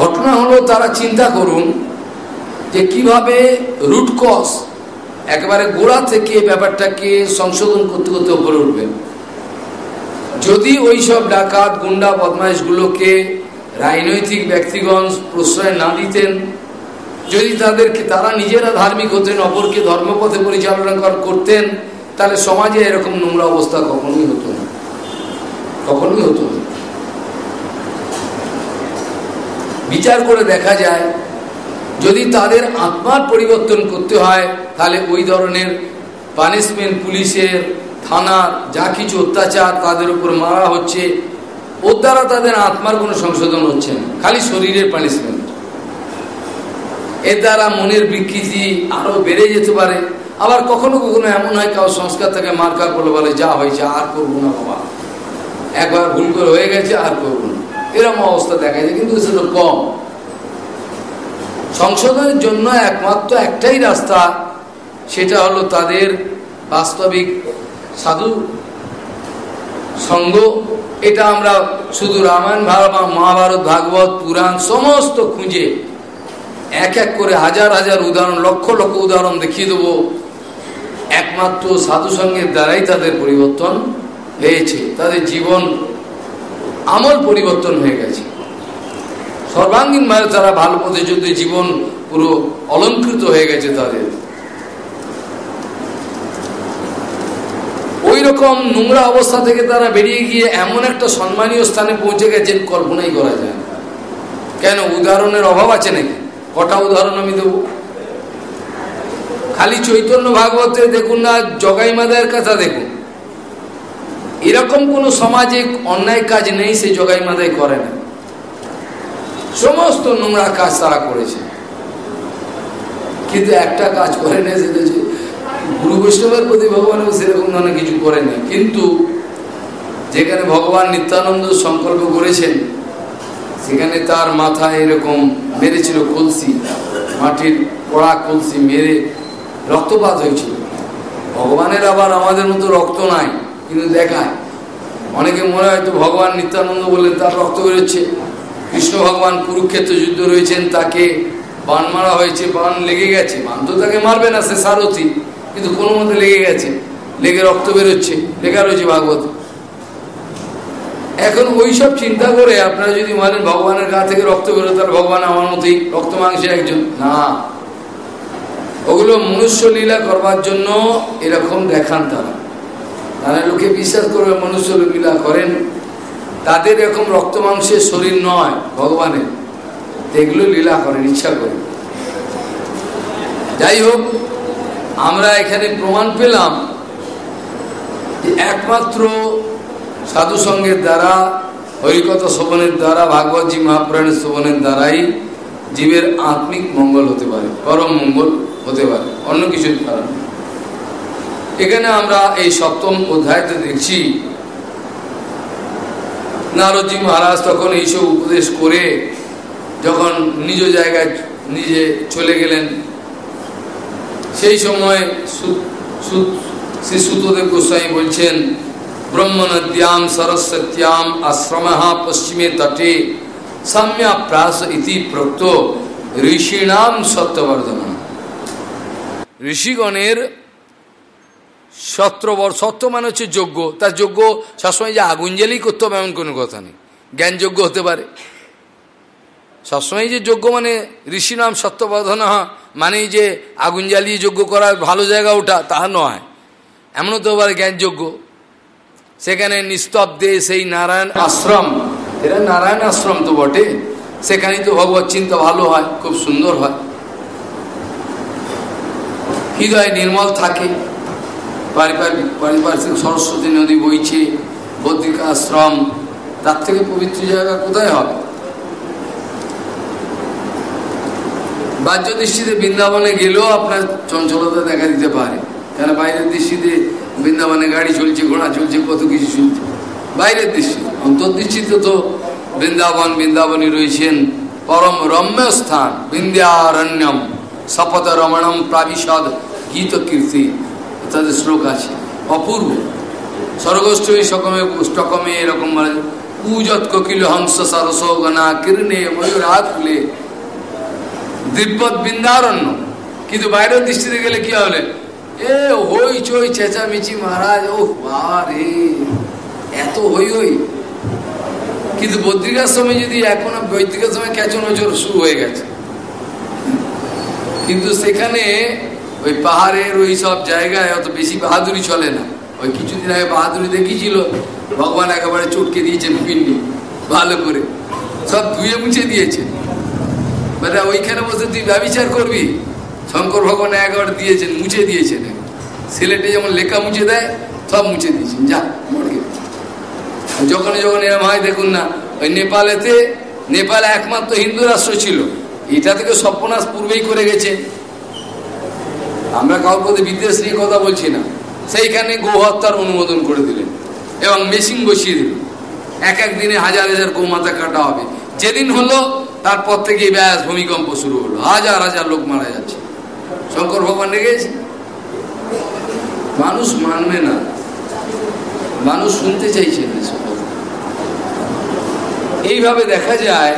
Speaker 1: ঘটনা হলো, তারা চিন্তা করুন যে কীভাবে রুট কস একেবারে গোড়া থেকে ব্যাপারটাকে সংশোধন করতে করতে উপরে উঠবেন যদি ওই সব ডাকাত, গুন্ডা, বদমাইশগুলোকে রাজনৈতিক ব্যক্তিগণ প্রশ্রয় না দিতেন, যদি তাদেরকে, তারা নিজেরা ধার্মিক হতেন, অপরকে ধর্মপথে পরিচালনা করতেন, তাহলে সমাজে এরকম নোংরা অবস্থা কখনোই হতো না। কখনোই হতো না। বিচার করে দেখা যায়, যদি তাদের আত্মার পরিবর্তন করতে হয়, তাহলে ওই ধরনের পানিশমেন্ট পুলিশের, থানার যা কিছু অত্যাচার তাদের উপর মারা হচ্ছে, ওর দ্বারা তাদের আত্মার কোনো সংশোধন হচ্ছে না, খালি শরীরের পানিশমেন্ট এর দ্বারা মনের বিকৃতি আরও বেড়ে যেতে পারে। আবার কখনো কখনো এমন হয় কাউ সংস্কার থেকে মার্কার বলে বলে, যা হয়েছে, আর করব না বাবা। একবার ভুল করে হয়ে গেছে, আর করব না। এরকম অবস্থা দেখা যায় কিন্তু সেটা কম। সংশোধনের জন্য একমাত্র একটাই রাস্তা, সেটা হলো তাদের বাস্তবিক সাধু সঙ্গ। এটা আমরা শুধু রামায়ণ, ভারত, মহাভারত, ভাগবত, পুরাণ সমস্ত খুঁজে এক এক করে হাজার হাজার উদাহরণ, লক্ষ লক্ষ উদাহরণ দেখিয়ে দেবো। একমাত্র সাধু সঙ্গের দ্বারাই তাদের পরিবর্তন হয়েছে। তাদের জীবন আমল পরিবর্তন হয়ে গেছে। সর্বাঙ্গীন ভাবে তারা ভালো পথে যদি জীবন পুরো অলঙ্কৃত হয়ে গেছে তাদের। ওই রকম নোংরা অবস্থা থেকে তারা বেরিয়ে গিয়ে এমন একটা সম্মানীয় স্থানে পৌঁছে গেছেন, কল্পনাই করা যায় কেন? উদাহরণের অভাব আছে নাকি? কটা উদাহরণ আমি দেব? খালি চৈতন্য ভাগবতে দেখুন না জগাই মাদায়ের কথা দেখুন। এরকম কোন সমাজে অন্যায় কাজ নেই, সে জগাই মাদায় করে না। সমস্ত নোংরা কাজ তারা করেছে। কিন্তু একটা কাজ করে না সেটা যে গুরু বৈষ্ণবের প্রতি ভগবান সেরকম ধরনের কিছু করেনি কিন্তু যেখানে ভগবান নিত্যানন্দ সংকল্প করেছেন, সেখানে তার মাথায় এরকম মেরেছিল কলসি, মাটির কড়া কলসি মেরে রক্তপাত হয়েছিল। ভগবানের আবার আমাদের মতো রক্ত নাই। কিন্তু দেখায়। অনেকে মনে হয় তো ভগবান নিত্যানন্দ বললেন, তার রক্ত বেরোচ্ছে। কৃষ্ণ ভগবান কুরুক্ষেত্র যুদ্ধ রয়েছেন, তাকে বান মারা হয়েছে, বান লেগে গেছে। বান তো তাকে মারবে না, সে সারথি, কিন্তু কোনো মতে লেগে গেছে। লেগে রক্ত বেরোচ্ছে, লেখা রয়েছে ভাগবত। এখন ওই সব চিন্তা করে আপনারা যদি মানেন ভগবানের গা থেকে রক্ত বেরো তাহলে ভগবান আমার মতোই, রক্ত মাংসের একজন। না। ওগুলো মনুষ্য লীলা করবার জন্য এরকম দেখান তারা। তারা লোকে বিশ্বাস করবে, মনুষ্য লীলা করেন। তাদের এরকম রক্ত মাংসের শরীর নয়, ভগবানের। এগুলো লীলা করেন, ইচ্ছা করে যাই হোক, আমরা এখানে প্রমাণ পেলাম যে একমাত্র সাধু সঙ্গের দ্বারা, হরিকথা শোভনের দ্বারা, ভাগবতী মহাপুরাণের শোভনের দ্বারাই জীবের আত্মিক মঙ্গল হতে পারে, পরম মঙ্গল হতে পারে, অন্য কিছুর কারণ। এখানে আমরা এই সপ্তম অধ্যায়তে দেখছি, নারদজি মহারাজ তখন এইসব উপদেশ করে যখন নিজ জায়গায় নিজে চলে গেলেন, সেই সময় শ্রী সুতদেব গোস্বামী বলছেন, ব্রহ্মনদ্যাম সরস্বত্যাম আশ্রম পশ্চিমে তটে সাম্যাপ্রাস ইতি প্রক্ত ঋষিণাম সত্যবর্ধন ঋষিগণের সত্রবর সত্য মানে হচ্ছে যোগ্য। তার যোগ্য সবসময় যে আগুন জ্বালিয়ে করতে হবে এমন কোনো কথা নেই। জ্ঞানযোগ্য হতে পারে। সবসময় যে যোগ্য মানে ঋষি নাম সত্যবর্ধনা মানেই যে আগুন জ্বালিয়ে যোগ্য করার ভালো জায়গা ওটা তাহা নয়। এমনও তো পারে জ্ঞানযোগ্য। সেখানে নিস্তব্ধে সেই নারায়ণ আশ্রম। এরা নারায়ণ আশ্রম তো বটে। সেখানেই তো ভগবত চিন্তা ভালো হয়, খুব সুন্দর হয়। হৃদয় নির্মল থাকে। পারিপার্শ্বিক পারিপার্শ্বিক সরস্বতী নদী বইছে, বদ্রিকা আশ্রম, তার থেকে পবিত্র জায়গা কোথায় হবে? বাহ্য দৃষ্টিতে বৃন্দাবনে গেলেও আপনার চঞ্চলতা দেখা দিতে পারে। কেন বাইরের দৃষ্টিতে বৃন্দাবনে গাড়ি চলছে, ঘোড়া চলছে, কত কিছু চলছে? বাইরের দৃষ্টি, অন্তর্দৃষ্টিতে তো বৃন্দাবন, বৃন্দাবনী রয়েছেন, পরম রম্য স্থান বিন্দ্যারণ্যম শপথ রমণম প্রাবিশদ গীত কীর্তি। তাদের শ্লোক আছে। অপূর্ব। স্বর্গস্থ সকমে পুষ্টকমে এরকম মানে পূজত কোকিল হংস সরস গনা কীর্ণে ময়ূর আকুলে দিব্যত বৃন্দারণ্য। কিন্তু বাইরের দৃষ্টিতে গেলে কি হলে এ হই চই চেঁচামেচি মহারাজ ও রে, এত হই হই। কিন্তু বদ্রিকার সময় যদি এখন বৈদ্রিকার সময় ক্যাচন ওচর শুরু হয়ে গেছে। কিন্তু সেখানে ওই পাহাড়ের ওই সব জায়গায় অত বেশি বাহাদুরি চলে না। ওই কিছুদিন আগে বাহাদুরি দেখিয়েছিল, ভগবান একেবারে চটকে দিয়েছে পিন্ডি ভালো করে। সব ধুয়ে মুছে দিয়েছে। মানে ওইখানে বসে তুই ব্যবচার করবি? শঙ্কর ভগবান একবার দিয়েছেন, মুছে দিয়েছেন। সিলেটে যেমন লেখা মুছে দেয়, সব মুছে দিয়েছেন। যা, মর্গে। যখন যখন এরম হয়, দেখুন না, ওই নেপালেতে, নেপালে একমাত্র হিন্দু রাষ্ট্র ছিল। এটা থেকে সর্বনাশ পূর্বেই করে গেছে। আমরা কাউর প্রতি বিদ্বেষ নিয়ে কথা বলছি না। সেইখানে গোহত্যার অনুমোদন করে দিলেন এবং মেশিন বসিয়ে দিল এক এক দিনে হাজার হাজার গোমাতা কাটা হবে। যেদিন হলো, তারপর থেকে ব্যাস ভূমিকম্প শুরু হলো। হাজার হাজার লোক মারা যাচ্ছে। শঙ্কর ভগবান রেগেছে মানুষ মানবে না। মানুষ শুনতে চাইছে না এইভাবে দেখা যায়,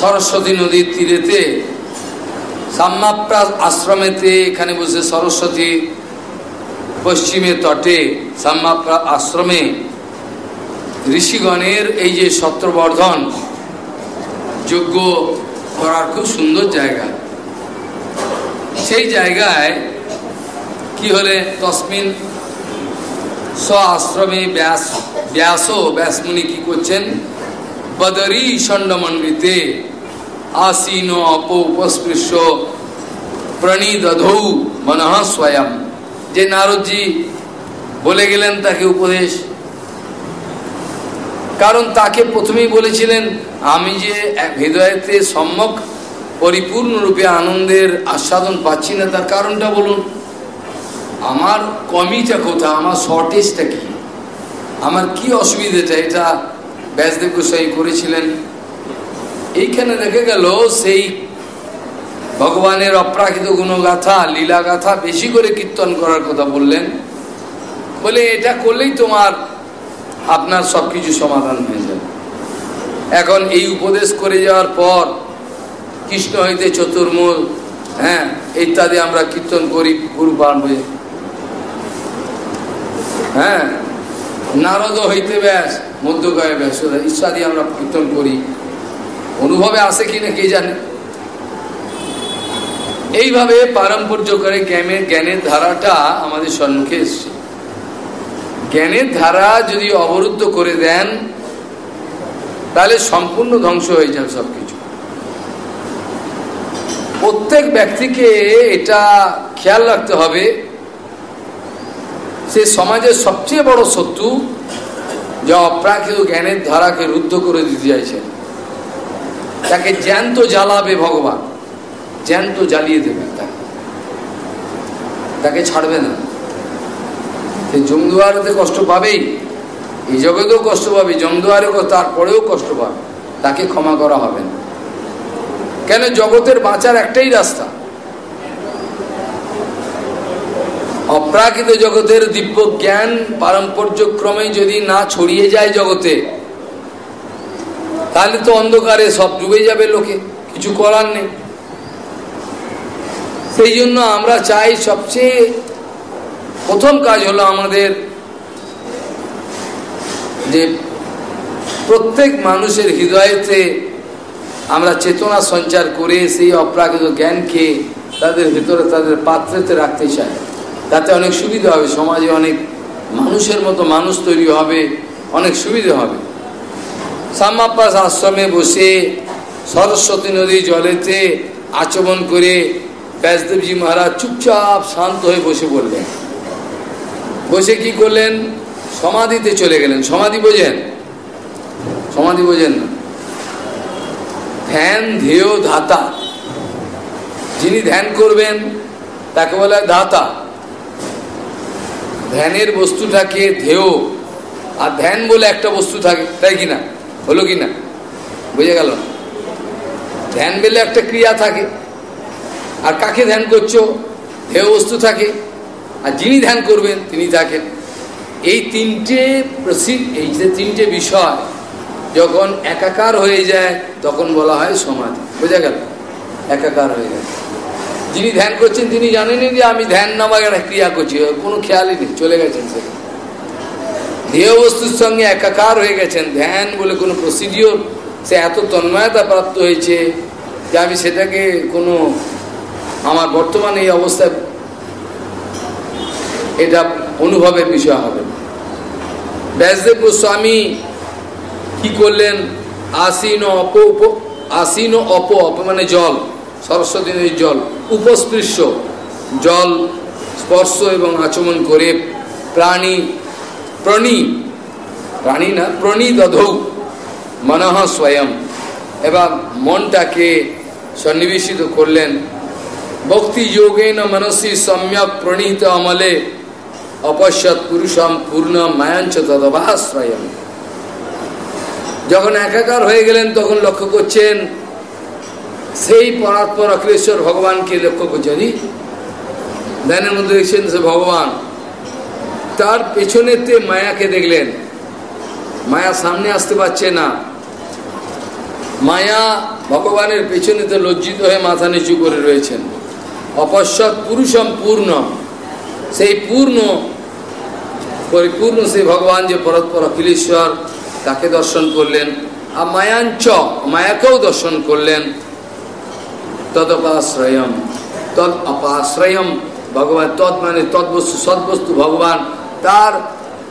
Speaker 1: সরস্বতী নদীর তীরেতে সাম্মাপ্রাস আশ্রমেতে এখানে বসে সরস্বতী পশ্চিমে তটে সাম্মাপ্রা আশ্রমে ঋষিগণের এই যে সত্রবর্ধন যোগ্য করার খুব সুন্দর জায়গা। সেই জায়গায় কি হলে তসমিন স্ব আশ্রমে ব্যাস ব্যাস ব্যাসমুনি কি করছেন? বদরী ষণ্ডমণ্ডিতে আসীন অপ উপস্পৃশ্য প্রণীদধৌ মনঃ স্বয়ং। যে নারদজি বলে গেলেন তাকে উপদেশ। কারণ তাকে প্রথমেই বলেছিলেন, আমি যে হৃদয়তে সম্যক, পরিপূর্ণরূপে আনন্দের আস্বাদন পাচ্ছি না, তার কারণটা বলুন। আমার কমিটা কোথা? আমার শর্টেজটা কি? আমার কি অসুবিধাটা? এটা ব্যাসদেব গোসাই করেছিলেন। এইখানে দেখে গেল, সেই ভগবানের অপ্রাকৃত গুণগাথা, লীলাগাথা বেশি করে কীর্তন করার কথা বললেন। বলে, এটা করলেই তোমার, আপনার সব কিছু সমাধান হয়ে যাবে। এখন এই উপদেশ করে যাওয়ার পর, কৃষ্ণ হইতে চতুর্মূল হ্যাঁ ইত্যাদি আমরা কীর্তন করি গুরু পারবে হ্যাঁ। নারদ হইতে ব্যাস মধ্যগায়ে ব্যাস, ইত্যাদি আমরা কীর্তন করি। অনুভবে আসে কিনা কে জানে? এইভাবে পারম্পর্য করে জ্ঞানের জ্ঞানের ধারাটা আমাদের সম্মুখে এসছে। জ্ঞানের ধারা যদি অবরুদ্ধ করে দেন, তাহলে সম্পূর্ণ ধ্বংস হয়ে যাবে সবকিছু। প্রত্যেক ব্যক্তিকে এটা খেয়াল রাখতে হবে, সে সমাজের সবচেয়ে বড় শত্রু যা অপ্রাকৃত জ্ঞানের ধারাকে রুদ্ধ করে দিতে চাইছেন। তাকে জ্যান্ত জ্বালাবে ভগবান। জ্যান্ত জ্বালিয়ে দেবে তাকে। তাকে ছাড়বে না। সে জমদুয়ারেতে কষ্ট পাবেই, এই জগতেও কষ্ট পাবে জমদুয়ারে তারপরেও কষ্ট পাবে। তাকে ক্ষমা করা হবে না। কেন? জগতের বাঁচার একটাই রাস্তা। অপ্রাকৃত জগতের দিব্য জ্ঞান পারম্পর্যক্রমে যদি না ছড়িয়ে যায় জগতে, তাহলে তো অন্ধকারে সব ডুবে যাবে লোকে। কিছু করার নেই। সেই জন্য আমরা চাই সবচেয়ে প্রথম কাজ হলো আমাদের যে প্রত্যেক মানুষের হৃদয়তে আমরা চেতনা সঞ্চার করে সেই অপ্রাকৃত জ্ঞানকে তাদের ভেতরে, তাদের পাত্রেতে রাখতে চাই। তাতে অনেক সুবিধা হবে, সমাজে অনেক মানুষের মতো মানুষ তৈরি হবে, অনেক সুবিধে হবে। সাম্মাপ্পাস আশ্রমে বসে সরস্বতী নদী জলেতে আচমন করে ব্যাসদেবজি মহারাজ চুপচাপ শান্ত হয়ে বসে পড়লেন। বসে কি করলেন? সমাধিতে চলে গেলেন। সমাধি বোঝেন? সমাধি বোঝেন না। ধ্যান ধেয় ধাতা। যিনি ধ্যান করবেন, তাকে বলা ধাতা। ধ্যানের বস্তুটাকে ধেয় আর ধ্যান বলে একটা বস্তু থাকে, তাই কিনা হলো কিনা বুঝে গেল ধ্যান বলে একটা ক্রিয়া থাকে। আর কাকে ধ্যান করছ? ধেয় বস্তু থাকে। আর যিনি ধ্যান করবেন, তিনি থাকেন এই তিনটে এই যে তিনটে বিষয় যখন একাকার হয়ে যায়, তখন বলা হয় সমাধি। বোঝা গেল? একাকার হয়ে গেল যিনি ধ্যান করছেন, তিনি জানেনই যে আমি ধ্যান নামা একটা ক্রিয়া করছি। কোনো খেয়ালই নেই, চলে গেছেন সে। দেহ বস্তুর সঙ্গে একাকার হয়ে গেছেন। ধ্যান বলে কোনো প্রসিডিওর সে এত তন্ময়তা প্রাপ্ত হয়েছে যে আমি সেটাকে কোনো আমার বর্তমানে এই অবস্থায় এটা অনুভবের বিষয় হবে। ব্যাসদেব গোস্বামী কি করলেন? আসীন অপ উপ, আসীন অপ অপ মানে জল সরস্বতী জল, উপস্পৃশ্য, জল, স্পর্শ এবং আচমন করে প্রাণী, প্রণী, প্রাণী না প্রণী দধৌ মনহ স্বয়ং। এবং মনটাকে সন্নিবেশিত করলেন ভক্তি যোগেন মনসী সম্যক প্রণীত আমলে অপশ্যৎ পুরুষম পূর্ণ মায়াঞ্চ তদভাশ্রয়ম যখন একাকার হয়ে গেলেন, তখন লক্ষ্য করছেন, সেই পরাৎপর অখিলেশ্বর ভগবানকে লক্ষ্য করছেন। ধ্যানের মধ্যে দেখছেন সে ভগবান তার পেছনেতে মায়াকে দেখলেন। মায়া সামনে আসতে পারছে না। মায়া ভগবানের পেছনেতে লজ্জিত হয়ে মাথা নিচু করে রয়েছেন। অপশ্বৎ পুরুষম পূর্ণ। সেই পূর্ণ, পরিপূর্ণ সেই ভগবান যে পরৎপর অখিলেশ্বর তাকে দর্শন করলেন। আর মায়াঞ্চ, মায়াকেও দর্শন করলেন। তদপাশ্রয়ম তদ অপাশ্রয়ম ভগবান তৎ মানে তৎবস্তু সদ্বস্তু ভগবান তার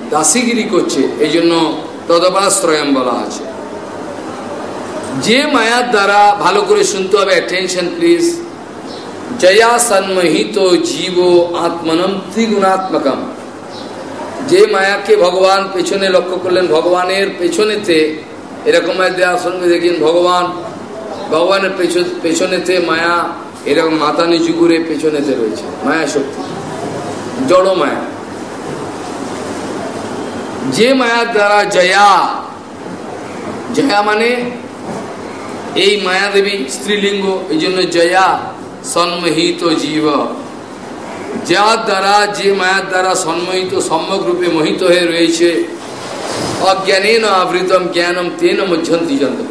Speaker 1: দাসিগিরি করছে। এই জন্য তদপাশ্রয়ম বলা আছে। যে মায়ার দ্বারা ভালো করে শুনতে হবে অ্যাটেনশন প্লিজ জয়া সন্মোহিত জীব আত্মনম ত্রিগুণাত্মকম যে মায়াকে ভগবান পেছনে লক্ষ্য করলেন ভগবানের পেছনেতে এরকম সঙ্গে দেখেন ভগবান ভগবানের পেছনেতে মায়া এরকম মাথা নিচু করে পেছনেতে রয়েছে মায়া শক্তি জড় মায়া যে মায়ার দ্বারা জয়া জয়া মানে এই মায়াদেবী স্ত্রীলিঙ্গ, এই জন্য জয়া সন্মোহিত জীব। যার দ্বারা যে মায়ার দ্বারা সন্মোহিত, সম্যক মোহিত হয়ে রয়েছে, অজ্ঞানেন আবৃতম জ্ঞানম তেন মধ্যন্তি যন্ত্র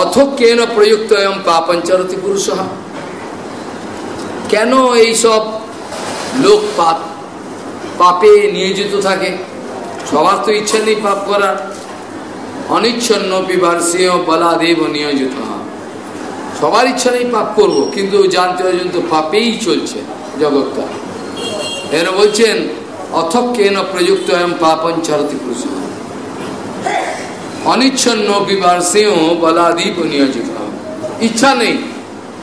Speaker 1: অথ প্রযুক্ত এম পাপঞ্চরতি পুরুষ? কেন এইসব লোক পাপ, পাপে নিয়োজিত থাকে? সবার তো ইচ্ছা নেই পাপ করার। অনিচ্ছন্ন বিবার সিংহ বলাদেব নিয়োজিত। সবার ইচ্ছা নেই পাপ করব, কিন্তু জানতে পর্যন্ত পাপেই চলছে জগৎটা। এর বলছেন অথক কেন প্রযুক্ত এম পাপন চরতি পুরুষ অনিচ্ছন্ন বিবার সিংহ বলাদীপ নিয়োজিত। ইচ্ছা নেই,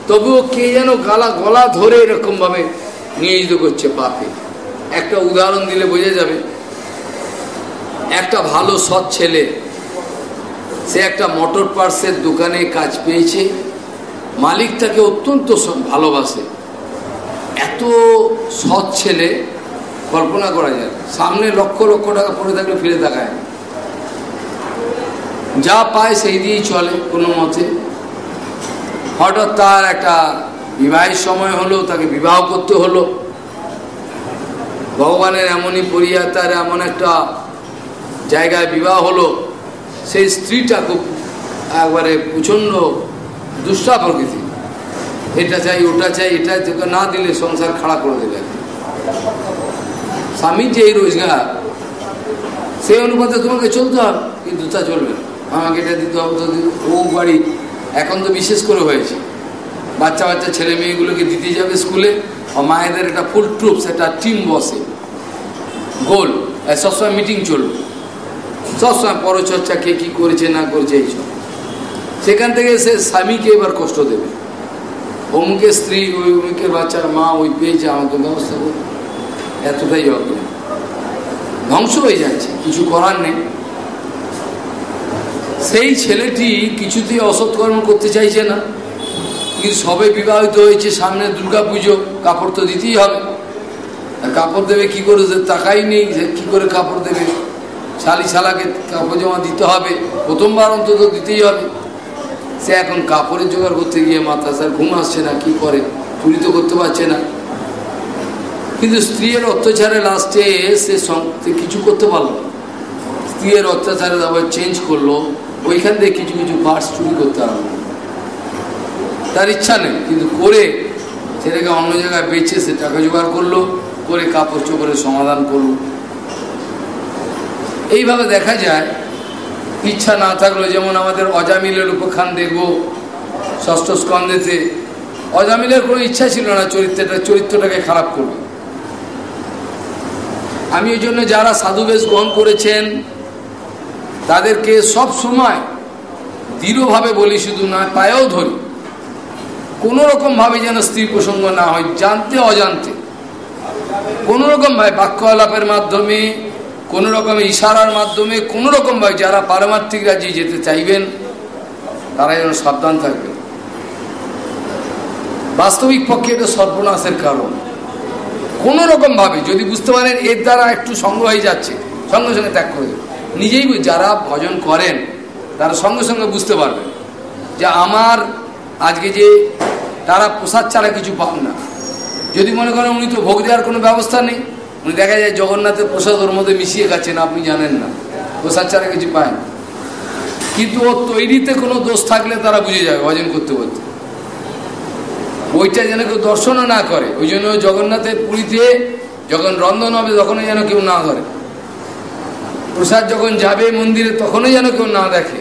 Speaker 1: তবুও কে যেন গালা গলা ধরে এরকম ভাবে নিয়োজিত করছে পাপে। একটা উদাহরণ দিলে বোঝা যাবে, একটা ভালো সৎ ছেলে, সে একটা মোটর পার্সের দোকানে কাজ পেয়েছে মালিক তাকে অত্যন্ত ভালোবাসে। এত সৎ ছেলে কল্পনা করা যায়। সামনে লক্ষ লক্ষ টাকা পড়ে থাকলে ফিরে তাকায় যা পায় সেই দিয়েই চলে কোনো মতে। হঠাৎ তার একটা বিবাহের সময় হলো, তাকে বিবাহ করতে হলো। ভগবানের এমনই পরিয়া, তার এমন একটা জায়গায় বিবাহ হলো। সেই স্ত্রীটা খুব একবারে প্রচণ্ড দুষ্টা প্রকৃতি এটা চাই, ওটা চাই, এটা না দিলে সংসার খাড়া করে দেবে। স্বামীর যে এই রোজগার, সেই অনুপাতে তোমাকে চলতে হবে, কিন্তু তা চলবে আমাকে এটা দিতে হবে তো ও বাড়ি এখন তো বিশেষ করে হয়েছে। বাচ্চা বাচ্চা ছেলে মেয়েগুলোকে দিতে যাবে স্কুলে, ও মায়েদের একটা ফুল ট্রুপস একটা টিম বসে গোল। সবসময় মিটিং চলবে। সবসময় পরচর্চা কে কী করেছে, না করেছে, এইসব। সেখান থেকে সে স্বামীকে এবার কষ্ট দেবে। অমুকের স্ত্রী, ওই অমুকের বাচ্চার মা ওই পেয়েছে, আমাকে ব্যবস্থা করবে এতটাই অজ্ঞান ধ্বংস হয়ে যাচ্ছে, কিছু করার নেই। সেই ছেলেটি কিছুতেই অসৎকর্ম করতে চাইছে না। কিন্তু সবে বিবাহিত হয়েছে, সামনে দুর্গা পুজো কাপড় তো দিতেই হবে। কাপড় দেবে কি করে? টাকাই নেই কি করে কাপড় দেবে? শালি শালাকে কাপড় জমা দিতে হবে, প্রথমবার অন্তত দিতেই হবে। সে এখন কাপড়ের জোগাড় করতে গিয়ে মাথা স্যার ঘুম আসছে না, কি করে? চুরি তো করতে পারছে না। কিন্তু স্ত্রীর অত্যাচারে লাস্টে সে কিছু করতে পারল স্ত্রীর অত্যাচারে আবার চেঞ্জ করল। ওইখান থেকে কিছু কিছু পার্টস চুরি করতে আরম্ভ তার ইচ্ছা নেই, কিন্তু করে ছেলেকে অন্য জায়গায় বেঁচে সে টাকা জোগাড় করল, করে কাপড় চোপড়ের সমাধান করল। এইভাবে দেখা যায় ইচ্ছা না থাকল যেমন আমাদের অজামিলের উপখান দেখব ষষ্ঠ স্কন্ধেতে, অজামিলের কোনো ইচ্ছা ছিল না চরিত্রটা চরিত্রটাকে খারাপ করবে। আমি ওই জন্য যারা সাধুবেশ গ্রহণ করেছেন, তাদেরকে সব সময় দৃঢ়ভাবে বলি শুধু না পায়েও ধরি। কোনো রকমভাবে যেন স্ত্রী প্রসঙ্গ না হয়, জানতে অজান্তে। কোনো রকমভাবে বাক্য আলাপের মাধ্যমে কোনো রকমের ইশারার মাধ্যমে কোনো রকমভাবে যারা পারমার্থিক রাজ্যে যেতে চাইবেন তারা যেন সাবধান থাকবে। বাস্তবিক পক্ষে এটা সর্বনাশের কারণ। কোনো রকমভাবে যদি বুঝতে পারেন, এর দ্বারা একটু সঙ্গ হয়ে যাচ্ছে, সঙ্গে সঙ্গে ত্যাগ করে নিজেই যারা ভজন করেন, তারা সঙ্গে সঙ্গে বুঝতে পারবেন যে আমার আজকে যে তারা প্রসাদ ছাড়া কিছু পান না। যদি মনে করেন উনি তো ভোগ দেওয়ার কোনো ব্যবস্থা নেই উনি দেখা যায় জগন্নাথের প্রসাদ ওর মধ্যে মিশিয়ে খাচ্ছেন, আপনি জানেন না। প্রসাদ ছাড়া কিছু পায় কিন্তু ওর তৈরিতে কোনো দোষ থাকলে তারা বুঝে যাবে, ভজন করতে করতে। ওইটা যেন কেউ দর্শনও না করে, ওই জন্য জগন্নাথের পুরীতে যখন রন্ধন হবে তখনই যেন কেউ না ধরে। প্রসাদ যখন যাবে মন্দিরে তখনই যেন কেউ না দেখে,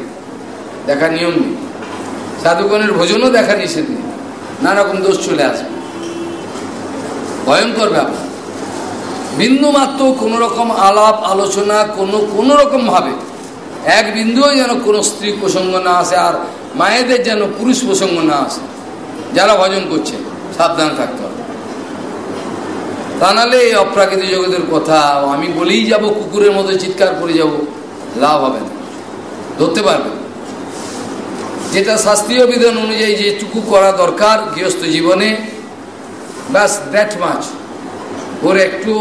Speaker 1: দেখার নিয়ম নেই। সাধুগণের ভোজনও দেখা নিষেধ নেই। নানা রকম দোষ চলে আসবে। ভয়ঙ্কর ব্যাপার। বিন্দু মাত্র কোনো রকম আলাপ, আলোচনা, কোনো কোনো রকমভাবে এক বিন্দুও যেন কোনো স্ত্রী প্রসঙ্গ না আসে আর মায়েদের যেন পুরুষ প্রসঙ্গ না আসে। যারা ভজন করছে, সাবধানে থাকতে হবে। তা নাহলে এই অপ্রাকৃতিক জগতের কথা, আমি বলেই যাব, কুকুরের মতো চিৎকার করে যাব, লাভ হবে না। ধরতে পারবে যেটা শাস্ত্রীয় বিধান অনুযায়ী যেটুকু করা দরকার গৃহস্থ জীবনে, ব্যাস দ্যাট মাছ ওর একটু